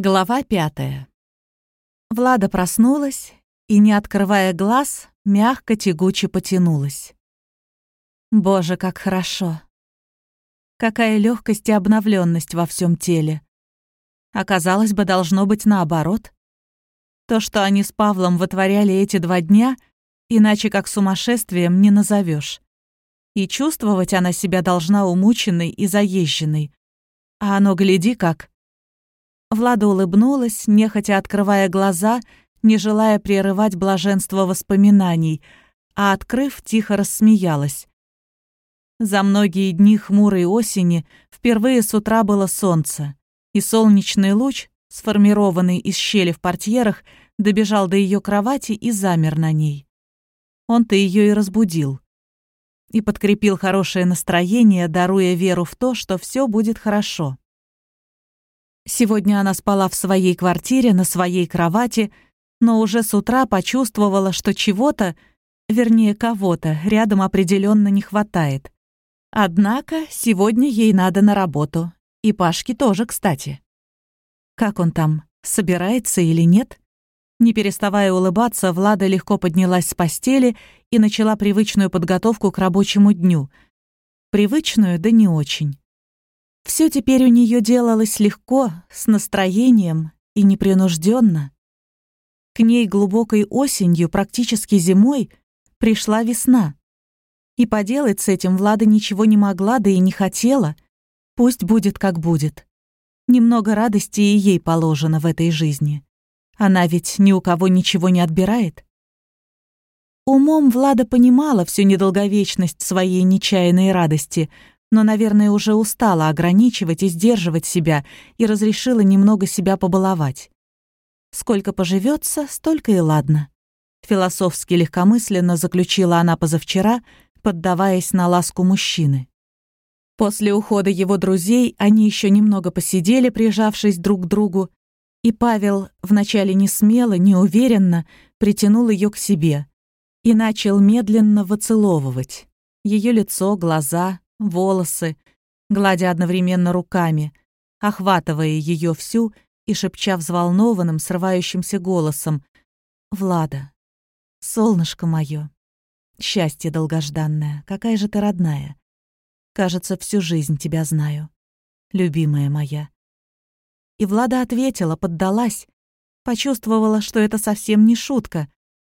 Глава пятая. Влада проснулась и, не открывая глаз, мягко тягуче потянулась. Боже, как хорошо! Какая легкость и обновленность во всем теле. Оказалось бы, должно быть наоборот. То, что они с Павлом вытворяли эти два дня, иначе как сумасшествием не назовешь. И чувствовать она себя должна умученной и заезженной. А оно, гляди, как Влада улыбнулась, нехотя открывая глаза, не желая прерывать блаженство воспоминаний, а, открыв, тихо рассмеялась. За многие дни хмурой осени впервые с утра было солнце, и солнечный луч, сформированный из щели в портьерах, добежал до ее кровати и замер на ней. Он-то ее и разбудил. И подкрепил хорошее настроение, даруя веру в то, что все будет хорошо. Сегодня она спала в своей квартире, на своей кровати, но уже с утра почувствовала, что чего-то, вернее кого-то, рядом определенно не хватает. Однако сегодня ей надо на работу. И Пашке тоже, кстати. Как он там, собирается или нет? Не переставая улыбаться, Влада легко поднялась с постели и начала привычную подготовку к рабочему дню. Привычную, да не очень. Все теперь у нее делалось легко, с настроением и непринужденно. К ней глубокой осенью, практически зимой, пришла весна. И поделать с этим Влада ничего не могла, да и не хотела. Пусть будет, как будет. Немного радости и ей положено в этой жизни. Она ведь ни у кого ничего не отбирает. Умом Влада понимала всю недолговечность своей нечаянной радости, но, наверное, уже устала ограничивать и сдерживать себя и разрешила немного себя побаловать. Сколько поживется, столько и ладно. Философски легкомысленно заключила она позавчера, поддаваясь на ласку мужчины. После ухода его друзей они еще немного посидели, прижавшись друг к другу, и Павел, вначале не смело, неуверенно, притянул ее к себе и начал медленно выцеловывать. Ее лицо, глаза, волосы, гладя одновременно руками, охватывая ее всю и шепча взволнованным, срывающимся голосом. «Влада, солнышко мое, счастье долгожданное, какая же ты родная. Кажется, всю жизнь тебя знаю, любимая моя». И Влада ответила, поддалась, почувствовала, что это совсем не шутка,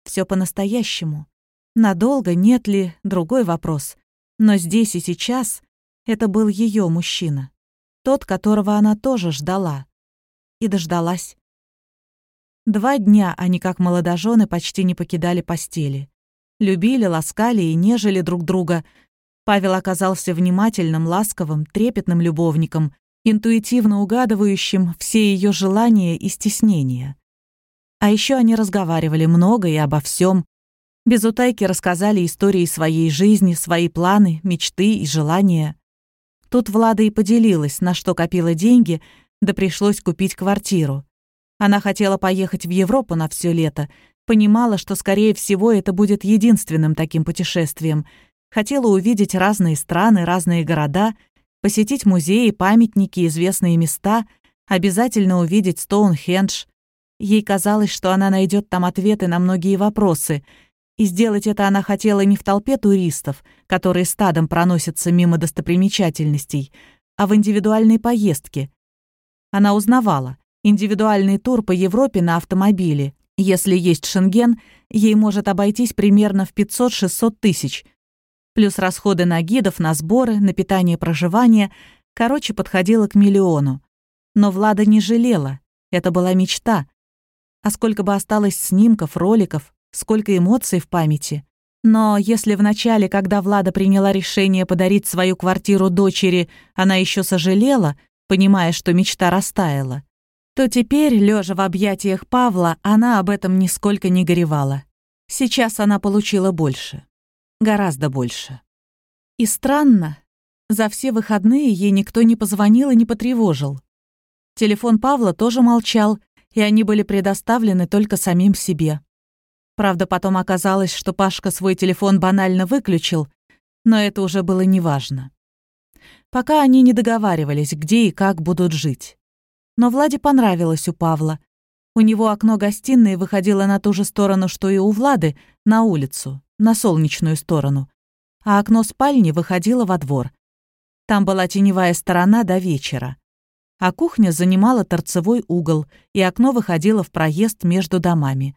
все по-настоящему. Надолго, нет ли, другой вопрос. Но здесь и сейчас это был ее мужчина. Тот, которого она тоже ждала. И дождалась. Два дня они, как молодожены, почти не покидали постели. Любили, ласкали и нежели друг друга. Павел оказался внимательным, ласковым, трепетным любовником, интуитивно угадывающим все ее желания и стеснения. А еще они разговаривали много и обо всем, без утайки рассказали истории своей жизни, свои планы, мечты и желания. Тут Влада и поделилась, на что копила деньги, да пришлось купить квартиру. Она хотела поехать в Европу на все лето, понимала, что, скорее всего, это будет единственным таким путешествием. Хотела увидеть разные страны, разные города, посетить музеи, памятники, известные места, обязательно увидеть Стоунхендж. Ей казалось, что она найдет там ответы на многие вопросы — и сделать это она хотела не в толпе туристов, которые стадом проносятся мимо достопримечательностей, а в индивидуальной поездке. Она узнавала, индивидуальный тур по Европе на автомобиле, если есть шенген, ей может обойтись примерно в 500-600 тысяч, плюс расходы на гидов, на сборы, на питание проживание, короче, подходила к миллиону. Но Влада не жалела, это была мечта. А сколько бы осталось снимков, роликов, сколько эмоций в памяти. Но если в начале, когда Влада приняла решение подарить свою квартиру дочери, она еще сожалела, понимая, что мечта растаяла, то теперь, лежа в объятиях Павла, она об этом нисколько не горевала. Сейчас она получила больше. Гораздо больше. И странно, за все выходные ей никто не позвонил и не потревожил. Телефон Павла тоже молчал, и они были предоставлены только самим себе. Правда, потом оказалось, что Пашка свой телефон банально выключил, но это уже было неважно. Пока они не договаривались, где и как будут жить. Но Владе понравилось у Павла. У него окно гостиной выходило на ту же сторону, что и у Влады, на улицу, на солнечную сторону. А окно спальни выходило во двор. Там была теневая сторона до вечера. А кухня занимала торцевой угол, и окно выходило в проезд между домами.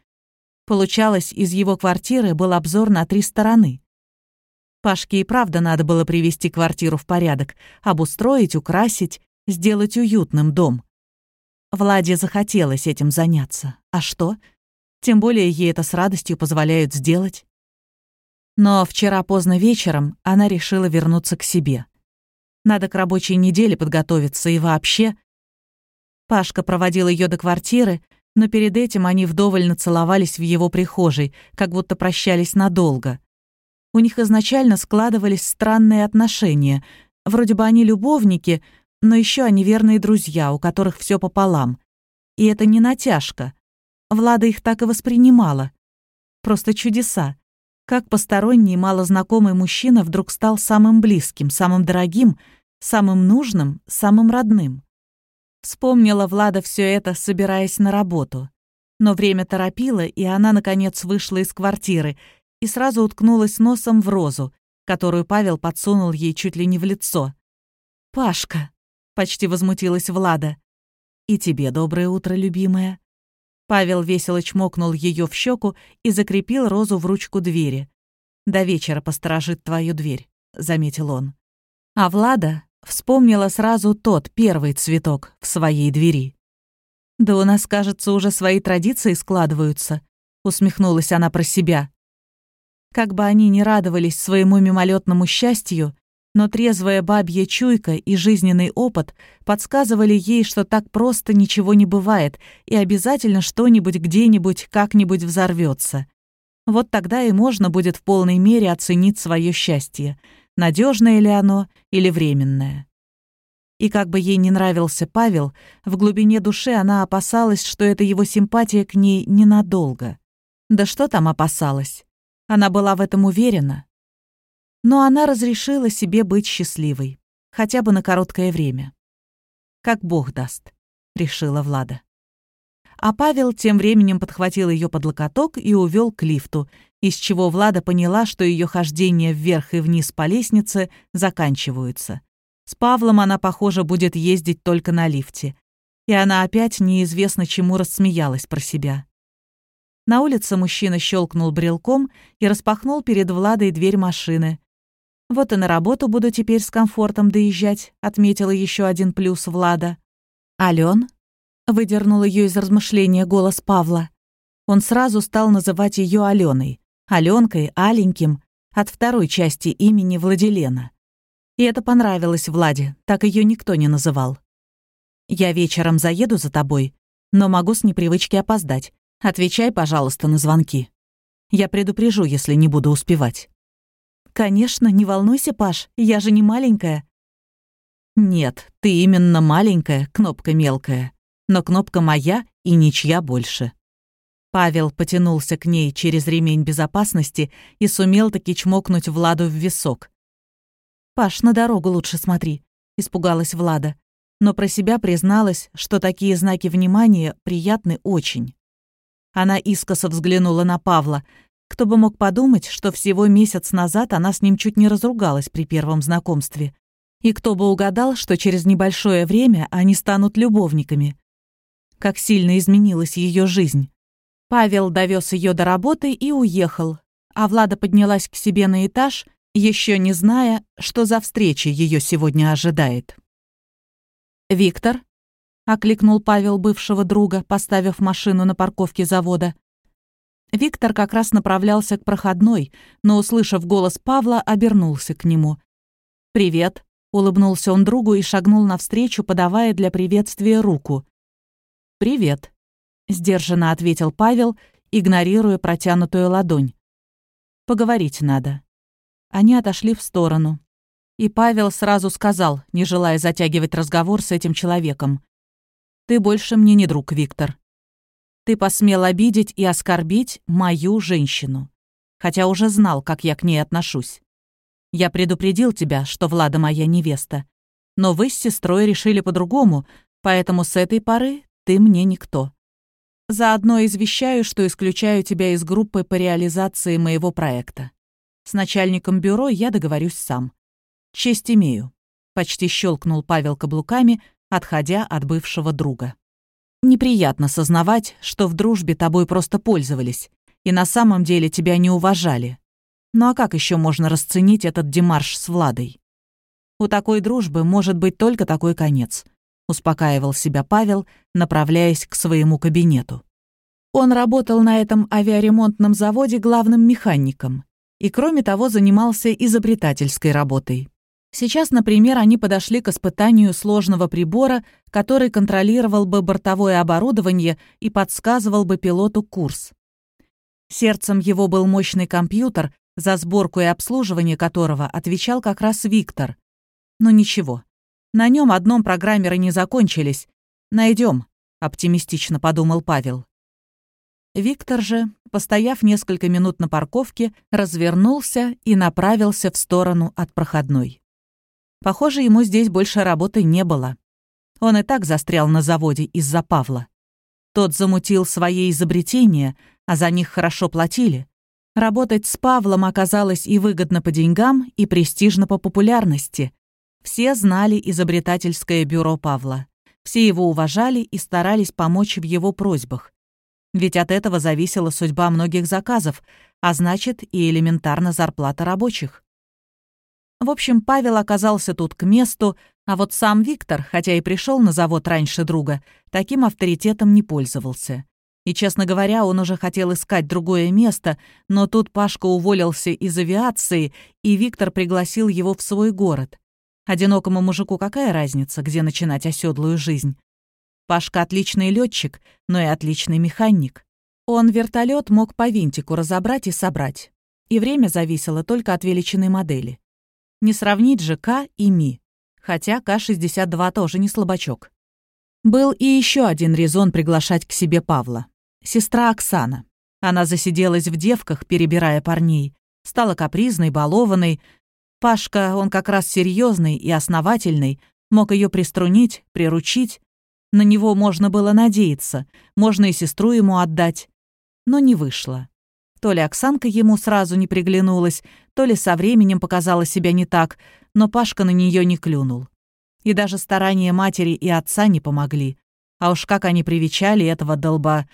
Получалось, из его квартиры был обзор на три стороны. Пашке и правда надо было привести квартиру в порядок, обустроить, украсить, сделать уютным дом. Владе захотелось этим заняться. А что? Тем более ей это с радостью позволяют сделать. Но вчера поздно вечером она решила вернуться к себе. Надо к рабочей неделе подготовиться и вообще... Пашка проводил ее до квартиры, но перед этим они вдоволь нацеловались в его прихожей, как будто прощались надолго. У них изначально складывались странные отношения. Вроде бы они любовники, но еще они верные друзья, у которых все пополам. И это не натяжка. Влада их так и воспринимала. Просто чудеса. Как посторонний, малознакомый мужчина вдруг стал самым близким, самым дорогим, самым нужным, самым родным. Вспомнила Влада все это, собираясь на работу. Но время торопило, и она, наконец, вышла из квартиры и сразу уткнулась носом в розу, которую Павел подсунул ей чуть ли не в лицо. «Пашка!» — почти возмутилась Влада. «И тебе доброе утро, любимая». Павел весело чмокнул ее в щеку и закрепил розу в ручку двери. «До вечера посторожит твою дверь», — заметил он. А Влада Вспомнила сразу тот первый цветок в своей двери. «Да у нас, кажется, уже свои традиции складываются», — усмехнулась она про себя. Как бы они ни радовались своему мимолетному счастью, но трезвая бабья чуйка и жизненный опыт подсказывали ей, что так просто ничего не бывает, и обязательно что-нибудь где-нибудь как-нибудь взорвется. Вот тогда и можно будет в полной мере оценить свое счастье — надежное ли оно или временное. И как бы ей не нравился Павел, в глубине души она опасалась, что это его симпатия к ней ненадолго. Да что там опасалась? Она была в этом уверена. Но она разрешила себе быть счастливой, хотя бы на короткое время. «Как Бог даст», — решила Влада. А Павел тем временем подхватил ее под локоток и увел к лифту, из чего Влада поняла, что ее хождения вверх и вниз по лестнице заканчиваются. С Павлом она, похоже, будет ездить только на лифте. И она опять неизвестно чему рассмеялась про себя. На улице мужчина щелкнул брелком и распахнул перед Владой дверь машины. «Вот и на работу буду теперь с комфортом доезжать», — отметила еще один плюс Влада. «Ален?» — выдернул ее из размышления голос Павла. Он сразу стал называть ее Аленой. Аленкой, Аленьким, от второй части имени Владилена. И это понравилось Владе, так ее никто не называл. «Я вечером заеду за тобой, но могу с непривычки опоздать. Отвечай, пожалуйста, на звонки. Я предупрежу, если не буду успевать». «Конечно, не волнуйся, Паш, я же не маленькая». «Нет, ты именно маленькая, кнопка мелкая, но кнопка моя и ничья больше». Павел потянулся к ней через ремень безопасности и сумел таки чмокнуть Владу в висок. «Паш, на дорогу лучше смотри», — испугалась Влада. Но про себя призналась, что такие знаки внимания приятны очень. Она искоса взглянула на Павла. Кто бы мог подумать, что всего месяц назад она с ним чуть не разругалась при первом знакомстве. И кто бы угадал, что через небольшое время они станут любовниками. Как сильно изменилась ее жизнь. Павел довез ее до работы и уехал, а Влада поднялась к себе на этаж, еще не зная, что за встреча ее сегодня ожидает. «Виктор?» — окликнул Павел бывшего друга, поставив машину на парковке завода. Виктор как раз направлялся к проходной, но, услышав голос Павла, обернулся к нему. «Привет», — улыбнулся он другу и шагнул навстречу, подавая для приветствия руку. «Привет», — сдержанно ответил Павел, игнорируя протянутую ладонь. «Поговорить надо». Они отошли в сторону. И Павел сразу сказал, не желая затягивать разговор с этим человеком. «Ты больше мне не друг, Виктор. Ты посмел обидеть и оскорбить мою женщину, хотя уже знал, как я к ней отношусь. Я предупредил тебя, что Влада моя невеста, но вы с сестрой решили по-другому, Поэтому с этой поры ты мне никто. Заодно извещаю, что исключаю тебя из группы по реализации моего проекта. С начальником бюро я договорюсь сам. Честь имею», — почти щелкнул Павел каблуками, отходя от бывшего друга. «Неприятно сознавать, что в дружбе тобой просто пользовались, и на самом деле тебя не уважали. Ну а как еще можно расценить этот демарш с Владой? У такой дружбы может быть только такой конец», — успокаивал себя Павел, направляясь к своему кабинету. Он работал на этом авиаремонтном заводе главным механиком и, кроме того, занимался изобретательской работой. Сейчас, например, они подошли к испытанию сложного прибора, который контролировал бы бортовое оборудование и подсказывал бы пилоту курс. Сердцем его был мощный компьютер, за сборку и обслуживание которого отвечал как раз Виктор. Но ничего, на нем одном программеры не закончились. Найдем, оптимистично подумал Павел. Виктор же, постояв несколько минут на парковке, развернулся и направился в сторону от проходной. Похоже, ему здесь больше работы не было. Он и так застрял на заводе из-за Павла. Тот замутил свои изобретения, а за них хорошо платили. Работать с Павлом оказалось и выгодно по деньгам, и престижно по популярности. Все знали изобретательское бюро Павла. Все его уважали и старались помочь в его просьбах. Ведь от этого зависела судьба многих заказов, а значит и элементарно зарплата рабочих. В общем, Павел оказался тут к месту, а вот сам Виктор, хотя и пришел на завод раньше друга, таким авторитетом не пользовался. И, честно говоря, он уже хотел искать другое место, но тут Пашка уволился из авиации, и Виктор пригласил его в свой город. Одинокому мужику какая разница, где начинать оседлую жизнь? Пашка отличный летчик, но и отличный механик. Он вертолет мог по винтику разобрать и собрать. И время зависело только от величины модели. Не сравнить же К и Ми. Хотя К-62 тоже не слабачок. Был и еще один резон приглашать к себе Павла. Сестра Оксана. Она засиделась в девках, перебирая парней. Стала капризной, балованной, Пашка, он как раз серьезный и основательный, мог ее приструнить, приручить. На него можно было надеяться, можно и сестру ему отдать. Но не вышло. То ли Оксанка ему сразу не приглянулась, то ли со временем показала себя не так, но Пашка на нее не клюнул. И даже старания матери и отца не помогли. А уж как они привечали этого долба...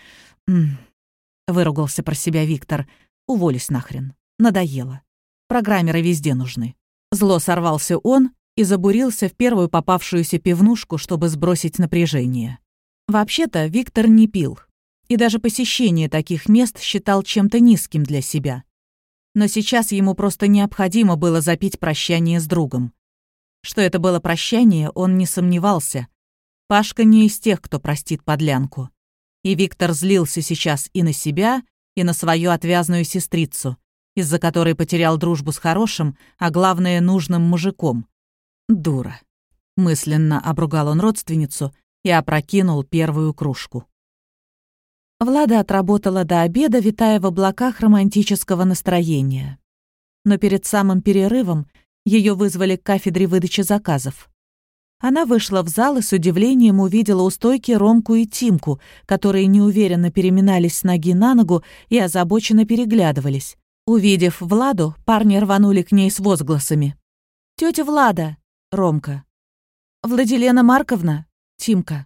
Выругался про себя Виктор. Уволюсь нахрен. Надоело. Программеры везде нужны. Зло сорвался он и забурился в первую попавшуюся пивнушку, чтобы сбросить напряжение. Вообще-то Виктор не пил, и даже посещение таких мест считал чем-то низким для себя. Но сейчас ему просто необходимо было запить прощание с другом. Что это было прощание, он не сомневался. Пашка не из тех, кто простит подлянку. И Виктор злился сейчас и на себя, и на свою отвязную сестрицу, из-за которой потерял дружбу с хорошим, а главное, нужным мужиком. Дура. Мысленно обругал он родственницу и опрокинул первую кружку. Влада отработала до обеда, витая в облаках романтического настроения. Но перед самым перерывом ее вызвали к кафедре выдачи заказов. Она вышла в зал и с удивлением увидела у стойки Ромку и Тимку, которые неуверенно переминались с ноги на ногу и озабоченно переглядывались. Увидев Владу, парни рванули к ней с возгласами. «Тётя Влада!» — Ромка. «Владилена Марковна!» — Тимка.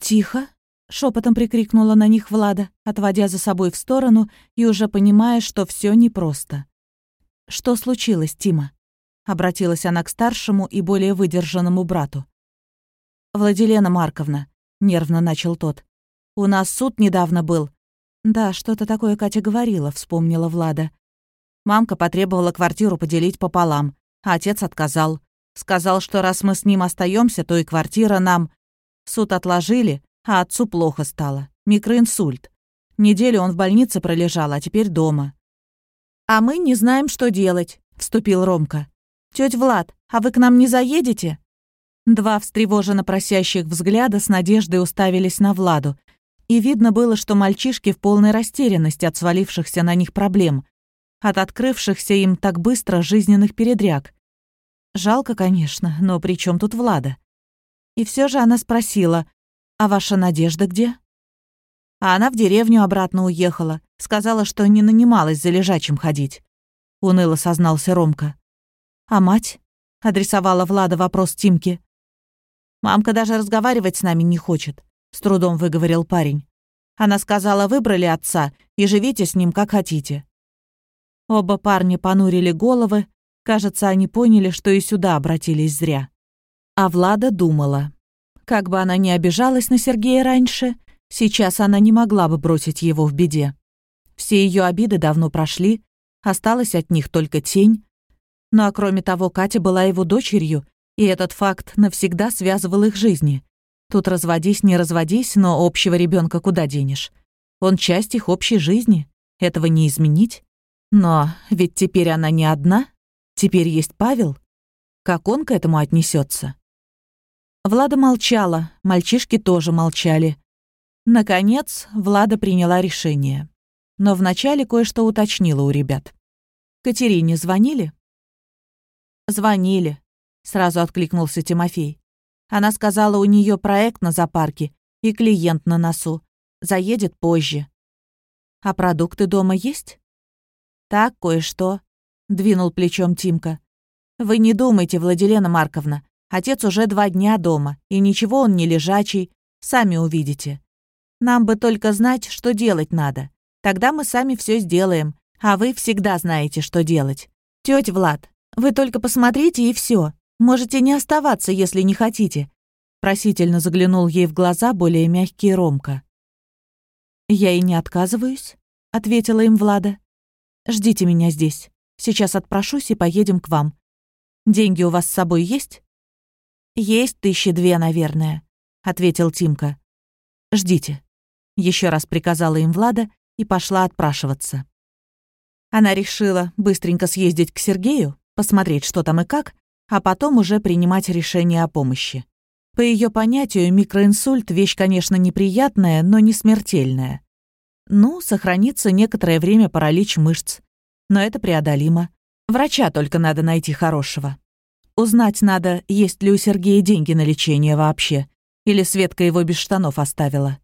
«Тихо!» — шепотом прикрикнула на них Влада, отводя за собой в сторону и уже понимая, что все непросто. «Что случилось, Тима?» — обратилась она к старшему и более выдержанному брату. «Владилена Марковна», — нервно начал тот, — «у нас суд недавно был, «Да, что-то такое Катя говорила», — вспомнила Влада. Мамка потребовала квартиру поделить пополам, а отец отказал. Сказал, что раз мы с ним остаемся, то и квартира нам. Суд отложили, а отцу плохо стало. Микроинсульт. Неделю он в больнице пролежал, а теперь дома. «А мы не знаем, что делать», — вступил Ромка. «Тёть Влад, а вы к нам не заедете?» Два встревоженно просящих взгляда с надеждой уставились на Владу, и видно было, что мальчишки в полной растерянности от свалившихся на них проблем, от открывшихся им так быстро жизненных передряг. Жалко, конечно, но при чем тут Влада? И все же она спросила, «А ваша Надежда где?» А она в деревню обратно уехала, сказала, что не нанималась за лежачим ходить. Уныло сознался Ромка. «А мать?» — адресовала Влада вопрос Тимке. «Мамка даже разговаривать с нами не хочет», — с трудом выговорил парень. Она сказала, выбрали отца и живите с ним как хотите. Оба парня понурили головы, кажется, они поняли, что и сюда обратились зря. А Влада думала. Как бы она ни обижалась на Сергея раньше, сейчас она не могла бы бросить его в беде. Все ее обиды давно прошли, осталась от них только тень. Ну а кроме того, Катя была его дочерью, и этот факт навсегда связывал их жизни. Тут разводись, не разводись, но общего ребенка куда денешь? Он часть их общей жизни, этого не изменить. Но ведь теперь она не одна, теперь есть Павел. Как он к этому отнесется? Влада молчала, мальчишки тоже молчали. Наконец, Влада приняла решение. Но вначале кое-что уточнила у ребят. «Катерине звонили?» «Звонили», — сразу откликнулся Тимофей. Она сказала, у нее проект на зоопарке и клиент на носу. Заедет позже. А продукты дома есть? Так, кое-что. Двинул плечом Тимка. Вы не думайте, Владилена Марковна. Отец уже два дня дома, и ничего он не лежачий. Сами увидите. Нам бы только знать, что делать надо. Тогда мы сами все сделаем, а вы всегда знаете, что делать. Тетя Влад, вы только посмотрите и все. Можете не оставаться, если не хотите». Просительно заглянул ей в глаза более мягкий Ромка. «Я и не отказываюсь», — ответила им Влада. «Ждите меня здесь. Сейчас отпрошусь и поедем к вам. Деньги у вас с собой есть?» «Есть тысячи две, наверное», — ответил Тимка. «Ждите», — еще раз приказала им Влада и пошла отпрашиваться. Она решила быстренько съездить к Сергею, посмотреть, что там и как, а потом уже принимать решение о помощи. По ее понятию, микроинсульт – вещь, конечно, неприятная, но не смертельная. Ну, сохранится некоторое время паралич мышц. Но это преодолимо. Врача только надо найти хорошего. Узнать надо, есть ли у Сергея деньги на лечение вообще. Или Светка его без штанов оставила.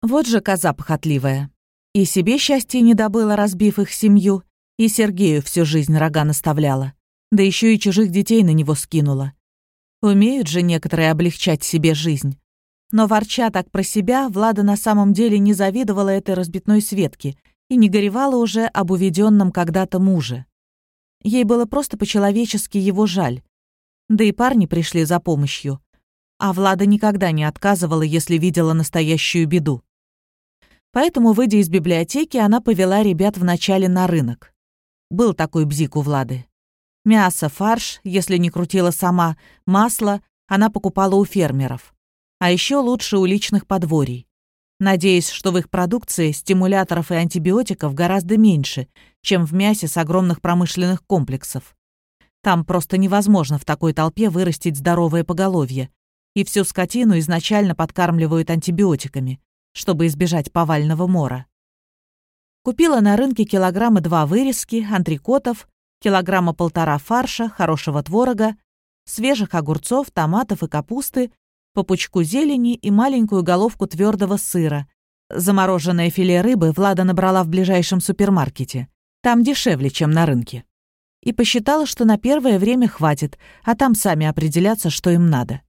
Вот же коза похотливая. И себе счастье не добыла, разбив их семью, и Сергею всю жизнь рога наставляла да еще и чужих детей на него скинула. Умеют же некоторые облегчать себе жизнь. Но ворча так про себя, Влада на самом деле не завидовала этой разбитной Светке и не горевала уже об уведенном когда-то муже. Ей было просто по-человечески его жаль. Да и парни пришли за помощью. А Влада никогда не отказывала, если видела настоящую беду. Поэтому, выйдя из библиотеки, она повела ребят вначале на рынок. Был такой бзик у Влады. Мясо, фарш, если не крутила сама, масло она покупала у фермеров. А еще лучше у личных подворий. Надеясь, что в их продукции стимуляторов и антибиотиков гораздо меньше, чем в мясе с огромных промышленных комплексов. Там просто невозможно в такой толпе вырастить здоровое поголовье. И всю скотину изначально подкармливают антибиотиками, чтобы избежать повального мора. Купила на рынке килограмма два вырезки, антрикотов, килограмма полтора фарша, хорошего творога, свежих огурцов, томатов и капусты, по пучку зелени и маленькую головку твердого сыра. Замороженное филе рыбы Влада набрала в ближайшем супермаркете. Там дешевле, чем на рынке. И посчитала, что на первое время хватит, а там сами определятся, что им надо.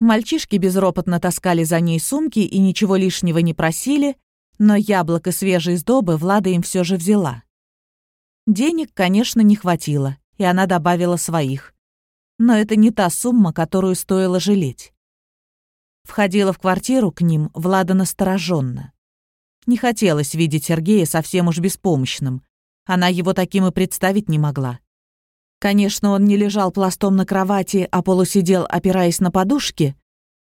Мальчишки безропотно таскали за ней сумки и ничего лишнего не просили, но яблок и свежей сдобы Влада им все же взяла. Денег, конечно, не хватило, и она добавила своих. Но это не та сумма, которую стоило жалеть. Входила в квартиру к ним Влада настороженно. Не хотелось видеть Сергея совсем уж беспомощным. Она его таким и представить не могла. Конечно, он не лежал пластом на кровати, а полусидел, опираясь на подушки,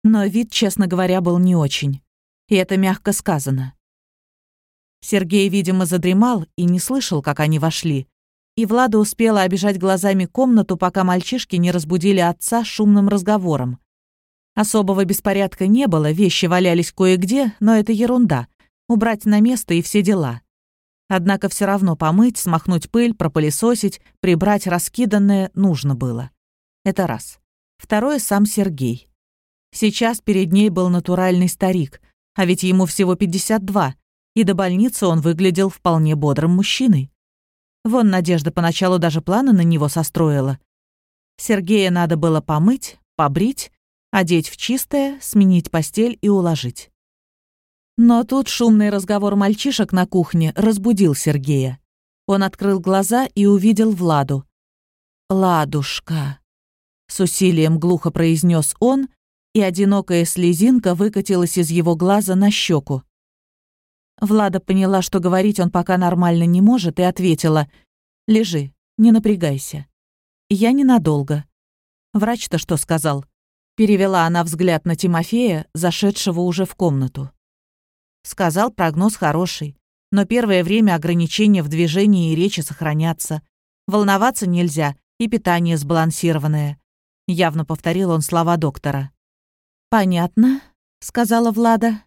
но вид, честно говоря, был не очень. И это мягко сказано. Сергей, видимо, задремал и не слышал, как они вошли. И Влада успела обижать глазами комнату, пока мальчишки не разбудили отца шумным разговором. Особого беспорядка не было, вещи валялись кое-где, но это ерунда. Убрать на место и все дела. Однако все равно помыть, смахнуть пыль, пропылесосить, прибрать раскиданное нужно было. Это раз. Второе — сам Сергей. Сейчас перед ней был натуральный старик, а ведь ему всего 52, и до больницы он выглядел вполне бодрым мужчиной. Вон Надежда поначалу даже планы на него состроила. Сергея надо было помыть, побрить, одеть в чистое, сменить постель и уложить. Но тут шумный разговор мальчишек на кухне разбудил Сергея. Он открыл глаза и увидел Владу. «Ладушка», — с усилием глухо произнес он, и одинокая слезинка выкатилась из его глаза на щеку. Влада поняла, что говорить он пока нормально не может, и ответила «Лежи, не напрягайся». «Я ненадолго». «Врач-то что сказал?» Перевела она взгляд на Тимофея, зашедшего уже в комнату. Сказал, прогноз хороший, но первое время ограничения в движении и речи сохранятся. Волноваться нельзя, и питание сбалансированное. Явно повторил он слова доктора. «Понятно», — сказала Влада,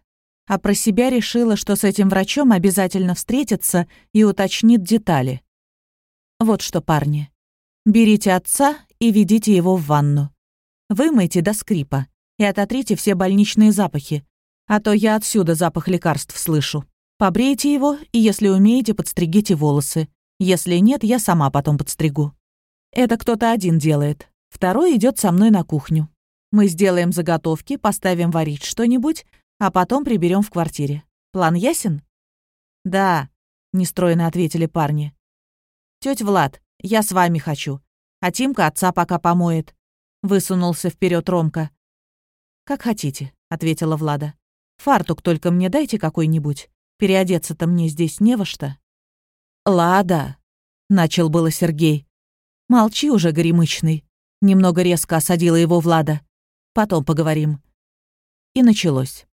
а про себя решила, что с этим врачом обязательно встретится и уточнит детали. «Вот что, парни, берите отца и ведите его в ванну. Вымойте до скрипа и ототрите все больничные запахи, а то я отсюда запах лекарств слышу. Побрейте его, и если умеете, подстригите волосы. Если нет, я сама потом подстригу. Это кто-то один делает. Второй идет со мной на кухню. Мы сделаем заготовки, поставим варить что-нибудь, а потом приберем в квартире. План ясен? Да, нестройно ответили парни. Тетя Влад, я с вами хочу. А Тимка отца пока помоет. Высунулся вперед Ромка. Как хотите, ответила Влада. Фартук только мне дайте какой-нибудь. Переодеться-то мне здесь не во что. Лада, начал было Сергей. Молчи уже, горемычный. Немного резко осадила его Влада. Потом поговорим. И началось.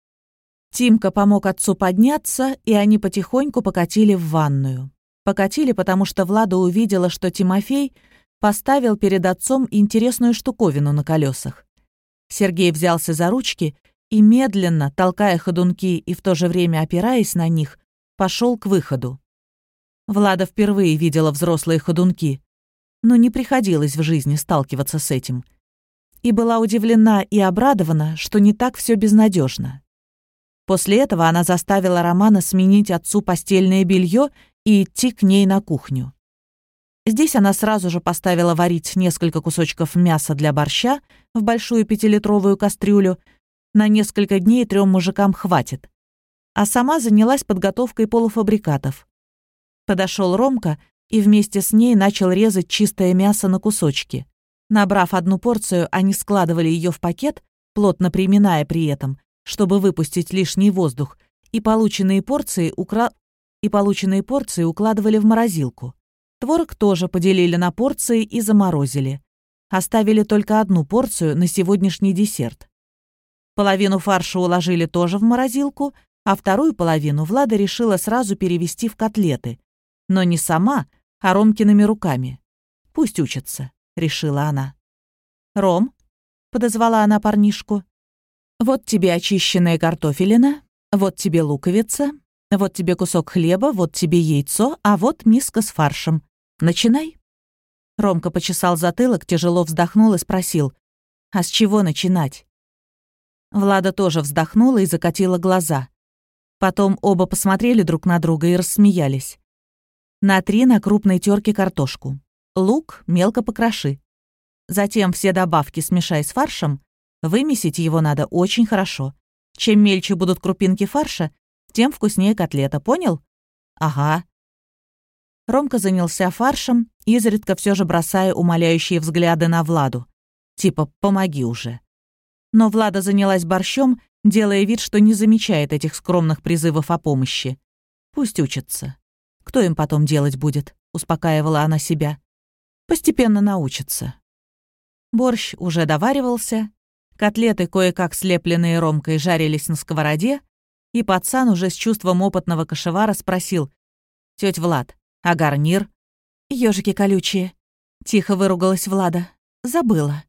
Тимка помог отцу подняться, и они потихоньку покатили в ванную. Покатили, потому что Влада увидела, что Тимофей поставил перед отцом интересную штуковину на колесах. Сергей взялся за ручки и медленно, толкая ходунки и в то же время опираясь на них, пошел к выходу. Влада впервые видела взрослые ходунки, но не приходилось в жизни сталкиваться с этим — и была удивлена и обрадована, что не так все безнадежно. После этого она заставила Романа сменить отцу постельное белье и идти к ней на кухню. Здесь она сразу же поставила варить несколько кусочков мяса для борща в большую пятилитровую кастрюлю. На несколько дней трем мужикам хватит. А сама занялась подготовкой полуфабрикатов. Подошел Ромка и вместе с ней начал резать чистое мясо на кусочки. Набрав одну порцию, они складывали ее в пакет, плотно приминая при этом, чтобы выпустить лишний воздух, и полученные порции, укра... и полученные порции укладывали в морозилку. Творог тоже поделили на порции и заморозили. Оставили только одну порцию на сегодняшний десерт. Половину фарша уложили тоже в морозилку, а вторую половину Влада решила сразу перевести в котлеты. Но не сама, а Ромкиными руками. Пусть учатся решила она. «Ром», — подозвала она парнишку, — «вот тебе очищенная картофелина, вот тебе луковица, вот тебе кусок хлеба, вот тебе яйцо, а вот миска с фаршем. Начинай». Ромка почесал затылок, тяжело вздохнул и спросил, «А с чего начинать?» Влада тоже вздохнула и закатила глаза. Потом оба посмотрели друг на друга и рассмеялись. Натри на крупной терке картошку. Лук мелко покроши. Затем все добавки смешай с фаршем. Вымесить его надо очень хорошо. Чем мельче будут крупинки фарша, тем вкуснее котлета, понял? Ага. Ромка занялся фаршем, изредка все же бросая умоляющие взгляды на Владу. Типа «помоги уже». Но Влада занялась борщом, делая вид, что не замечает этих скромных призывов о помощи. Пусть учатся. Кто им потом делать будет, успокаивала она себя. Постепенно научатся. Борщ уже доваривался, котлеты, кое-как слепленные ромкой, жарились на сковороде, и пацан уже с чувством опытного кошевара спросил, «Тёть Влад, а гарнир?» «Ёжики колючие», — тихо выругалась Влада. «Забыла.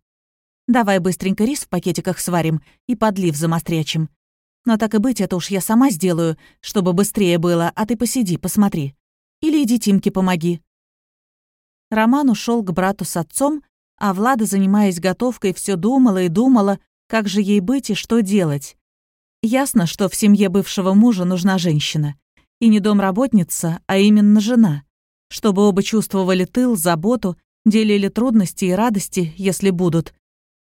Давай быстренько рис в пакетиках сварим и подлив замострячим. Но так и быть, это уж я сама сделаю, чтобы быстрее было, а ты посиди, посмотри. Или иди Тимке помоги. Роман ушел к брату с отцом, а Влада, занимаясь готовкой, все думала и думала, Как же ей быть и что делать? Ясно, что в семье бывшего мужа нужна женщина. И не домработница, а именно жена. Чтобы оба чувствовали тыл, заботу, делили трудности и радости, если будут.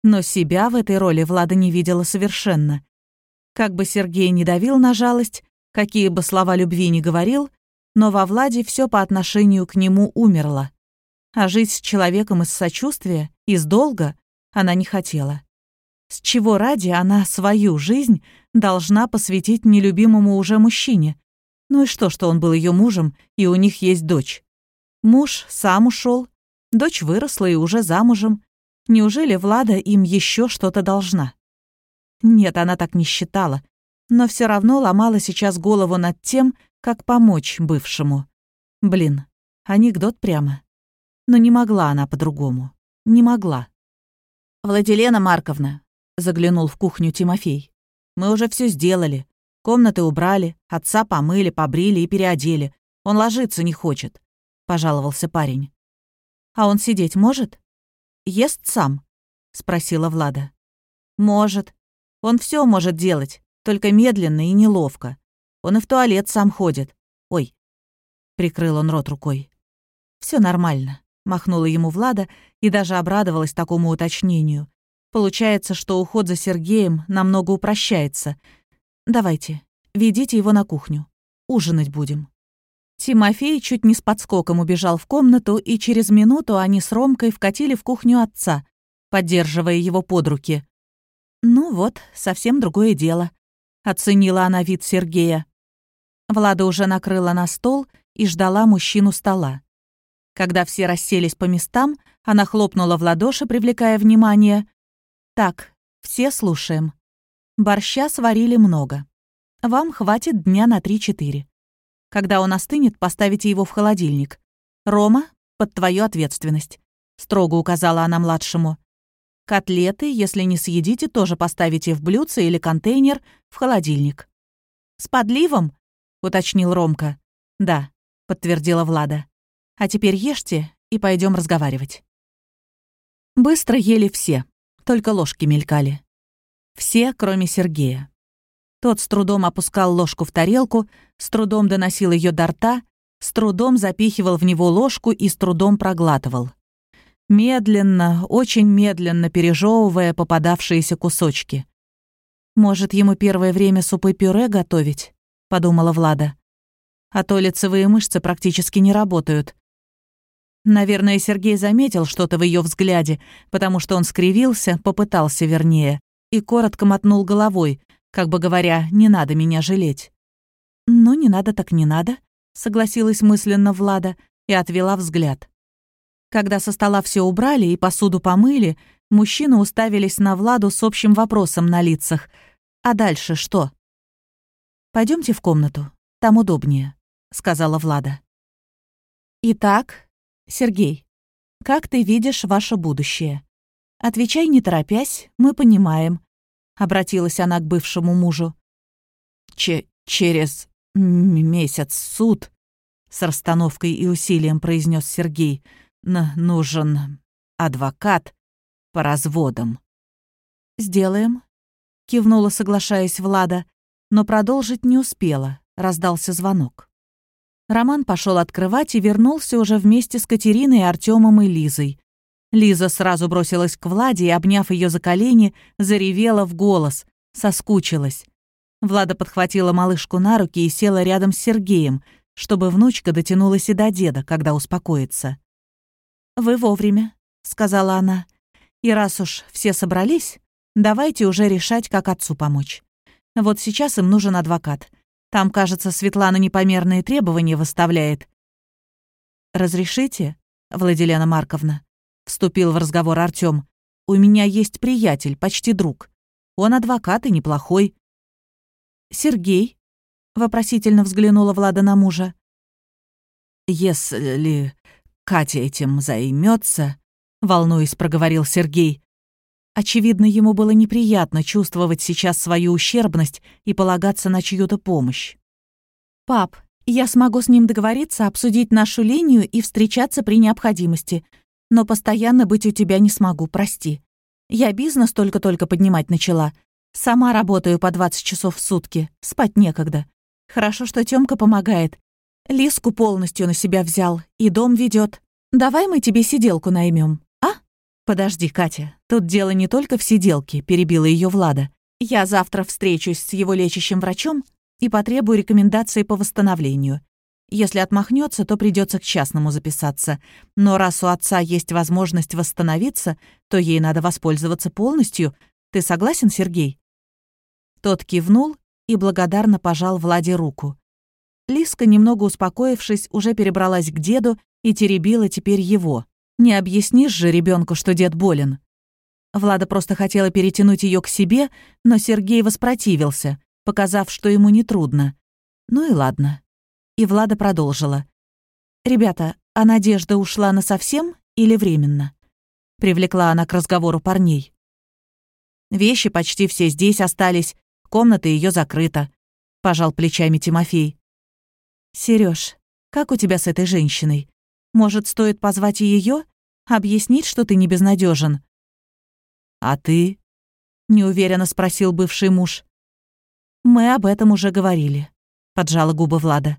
Но себя в этой роли Влада не видела совершенно. Как бы Сергей не давил на жалость, какие бы слова любви ни говорил, но во Владе все по отношению к нему умерло. А жить с человеком из сочувствия, из долга она не хотела. С чего ради она свою жизнь должна посвятить нелюбимому уже мужчине? Ну и что, что он был ее мужем, и у них есть дочь? Муж сам ушел, дочь выросла и уже замужем. Неужели Влада им еще что-то должна? Нет, она так не считала, но все равно ломала сейчас голову над тем, как помочь бывшему. Блин, анекдот прямо. Но не могла она по-другому. Не могла. «Владилена Марковна», — заглянул в кухню Тимофей, «мы уже все сделали. Комнаты убрали, отца помыли, побрили и переодели. Он ложиться не хочет», — пожаловался парень. «А он сидеть может?» «Ест сам?» — спросила Влада. «Может. Он все может делать, только медленно и неловко. Он и в туалет сам ходит. Ой!» Прикрыл он рот рукой. Все нормально», — махнула ему Влада и даже обрадовалась такому уточнению. «Получается, что уход за Сергеем намного упрощается. Давайте, ведите его на кухню. Ужинать будем». Тимофей чуть не с подскоком убежал в комнату, и через минуту они с Ромкой вкатили в кухню отца, поддерживая его под руки. «Ну вот, совсем другое дело», — оценила она вид Сергея. Влада уже накрыла на стол и ждала мужчину стола. Когда все расселись по местам, она хлопнула в ладоши, привлекая внимание. «Так, все слушаем. Борща сварили много. Вам хватит дня на три-четыре. Когда он остынет, поставите его в холодильник. Рома, под твою ответственность», — строго указала она младшему. Котлеты, если не съедите, тоже поставите в блюдце или контейнер в холодильник. «С подливом?» — уточнил Ромка. «Да», — подтвердила Влада. «А теперь ешьте и пойдем разговаривать». Быстро ели все, только ложки мелькали. Все, кроме Сергея. Тот с трудом опускал ложку в тарелку, с трудом доносил ее до рта, с трудом запихивал в него ложку и с трудом проглатывал медленно, очень медленно пережевывая попадавшиеся кусочки. «Может, ему первое время супы-пюре готовить?» — подумала Влада. «А то лицевые мышцы практически не работают». Наверное, Сергей заметил что-то в ее взгляде, потому что он скривился, попытался вернее, и коротко мотнул головой, как бы говоря, «не надо меня жалеть». «Ну, не надо так не надо», — согласилась мысленно Влада и отвела взгляд. Когда со стола все убрали и посуду помыли, мужчины уставились на Владу с общим вопросом на лицах. «А дальше что?» Пойдемте в комнату, там удобнее», — сказала Влада. «Итак, Сергей, как ты видишь ваше будущее? Отвечай не торопясь, мы понимаем», — обратилась она к бывшему мужу. Че «Через месяц суд», — с расстановкой и усилием произнес Сергей, — нужен адвокат по разводам». «Сделаем», — кивнула, соглашаясь Влада, но продолжить не успела, раздался звонок. Роман пошел открывать и вернулся уже вместе с Катериной, Артемом и Лизой. Лиза сразу бросилась к Владе и, обняв ее за колени, заревела в голос, соскучилась. Влада подхватила малышку на руки и села рядом с Сергеем, чтобы внучка дотянулась и до деда, когда успокоится. «Вы вовремя», — сказала она. «И раз уж все собрались, давайте уже решать, как отцу помочь. Вот сейчас им нужен адвокат. Там, кажется, Светлана непомерные требования выставляет». «Разрешите, Владилена Марковна?» — вступил в разговор Артём. «У меня есть приятель, почти друг. Он адвокат и неплохой». «Сергей?» — вопросительно взглянула Влада на мужа. «Если Катя этим займется, волнуясь, проговорил Сергей. Очевидно, ему было неприятно чувствовать сейчас свою ущербность и полагаться на чью-то помощь. «Пап, я смогу с ним договориться, обсудить нашу линию и встречаться при необходимости, но постоянно быть у тебя не смогу, прости. Я бизнес только-только поднимать начала. Сама работаю по 20 часов в сутки, спать некогда. Хорошо, что Тёмка помогает. Лиску полностью на себя взял и дом ведет. Давай мы тебе сиделку наймем? Подожди, Катя, тут дело не только в сиделке, перебила ее Влада. Я завтра встречусь с его лечащим врачом и потребую рекомендации по восстановлению. Если отмахнется, то придется к частному записаться. Но раз у отца есть возможность восстановиться, то ей надо воспользоваться полностью. Ты согласен, Сергей?» Тот кивнул и благодарно пожал Владе руку. Лиска, немного успокоившись, уже перебралась к деду и теребила теперь его. «Не объяснишь же ребенку, что дед болен?» Влада просто хотела перетянуть ее к себе, но Сергей воспротивился, показав, что ему нетрудно. Ну и ладно. И Влада продолжила. «Ребята, а Надежда ушла насовсем или временно?» Привлекла она к разговору парней. «Вещи почти все здесь остались, комната ее закрыта», — пожал плечами Тимофей. Сереж, как у тебя с этой женщиной? Может, стоит позвать ее, объяснить, что ты не безнадежен? «А ты?» — неуверенно спросил бывший муж. «Мы об этом уже говорили», — поджала губы Влада.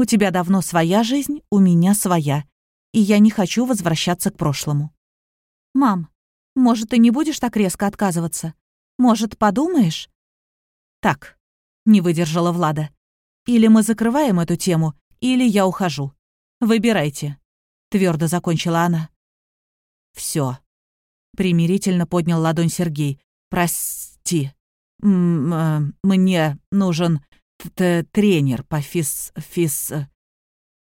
У тебя давно своя жизнь, у меня своя. И я не хочу возвращаться к прошлому. Мам, может, ты не будешь так резко отказываться? Может, подумаешь? Так, не выдержала Влада. Или мы закрываем эту тему, или я ухожу. Выбирайте. Твердо закончила она. Все. Примирительно поднял ладонь Сергей. Прости. -м мне нужен тренер по физ... физ...»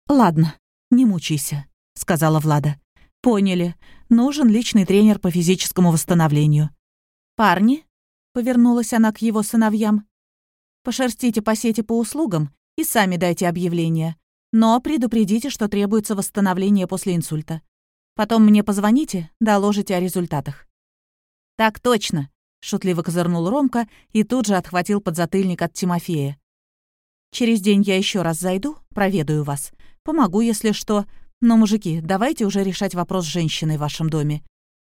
«Ладно, не мучайся», — сказала Влада. «Поняли. Нужен личный тренер по физическому восстановлению». «Парни?» — повернулась она к его сыновьям. «Пошерстите по сети по услугам и сами дайте объявление. Но предупредите, что требуется восстановление после инсульта. Потом мне позвоните, доложите о результатах». «Так точно», — шутливо козырнул Ромка и тут же отхватил подзатыльник от Тимофея. Через день я еще раз зайду, проведаю вас. Помогу, если что. Но, мужики, давайте уже решать вопрос с женщиной в вашем доме.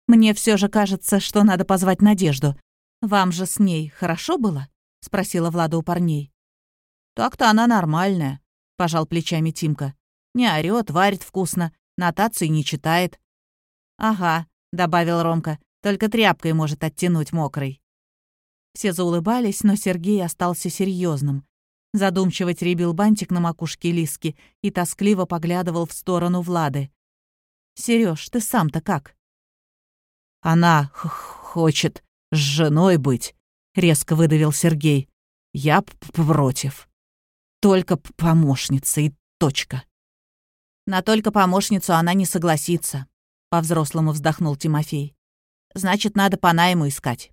Мне все же кажется, что надо позвать Надежду. Вам же с ней хорошо было?» — спросила Влада у парней. «Так-то она нормальная», — пожал плечами Тимка. «Не орёт, варит вкусно, нотации не читает». «Ага», — добавил Ромка, — «только тряпкой может оттянуть мокрой». Все заулыбались, но Сергей остался серьезным. Задумчиво теребил бантик на макушке Лиски и тоскливо поглядывал в сторону Влады. «Серёж, ты сам-то как?» «Она хочет с женой быть», — резко выдавил Сергей. «Я против. Только помощница и точка». «На только помощницу она не согласится», — по-взрослому вздохнул Тимофей. «Значит, надо по найму искать».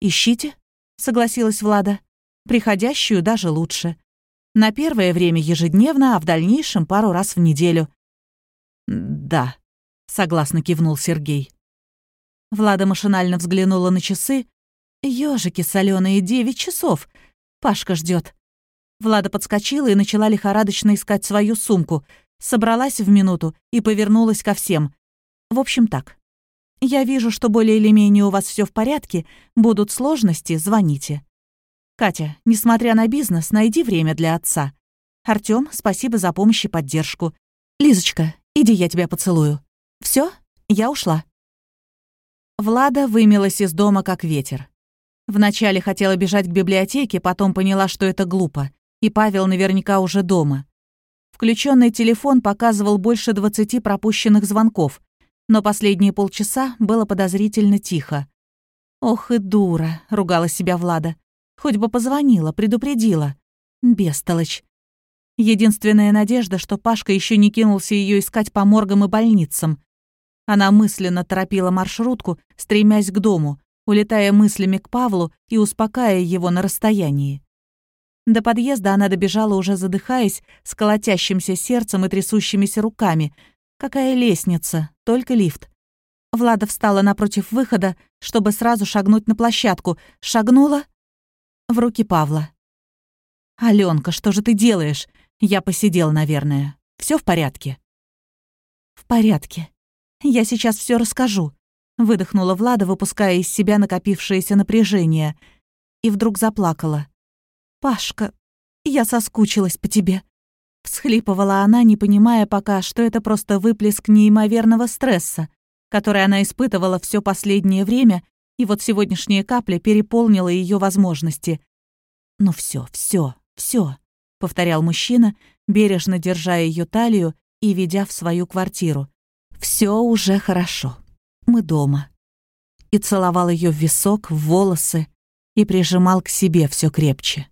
«Ищите», — согласилась Влада. Приходящую даже лучше. На первое время ежедневно, а в дальнейшем пару раз в неделю. «Да», — согласно кивнул Сергей. Влада машинально взглянула на часы. Ёжики соленые девять часов. Пашка ждет. Влада подскочила и начала лихорадочно искать свою сумку. Собралась в минуту и повернулась ко всем. В общем, так. Я вижу, что более или менее у вас все в порядке. Будут сложности, звоните. Катя, несмотря на бизнес, найди время для отца. Артём, спасибо за помощь и поддержку. Лизочка, иди я тебя поцелую. Все, я ушла. Влада вымилась из дома как ветер. Вначале хотела бежать к библиотеке, потом поняла, что это глупо, и Павел наверняка уже дома. Включенный телефон показывал больше 20 пропущенных звонков, но последние полчаса было подозрительно тихо. «Ох и дура», — ругала себя Влада. Хоть бы позвонила, предупредила. Бестолочь. Единственная надежда, что Пашка еще не кинулся ее искать по моргам и больницам. Она мысленно торопила маршрутку, стремясь к дому, улетая мыслями к Павлу и успокаивая его на расстоянии. До подъезда она добежала, уже задыхаясь, с колотящимся сердцем и трясущимися руками. Какая лестница, только лифт. Влада встала напротив выхода, чтобы сразу шагнуть на площадку. Шагнула в руки Павла. «Алёнка, что же ты делаешь? Я посидел, наверное. Все в порядке?» «В порядке. Я сейчас все расскажу», выдохнула Влада, выпуская из себя накопившееся напряжение, и вдруг заплакала. «Пашка, я соскучилась по тебе», Всхлипывала она, не понимая пока, что это просто выплеск неимоверного стресса, который она испытывала все последнее время, и вот сегодняшняя капля переполнила ее возможности. «Ну все, все, все», — повторял мужчина, бережно держа ее талию и ведя в свою квартиру. «Все уже хорошо. Мы дома». И целовал ее в висок, в волосы и прижимал к себе все крепче.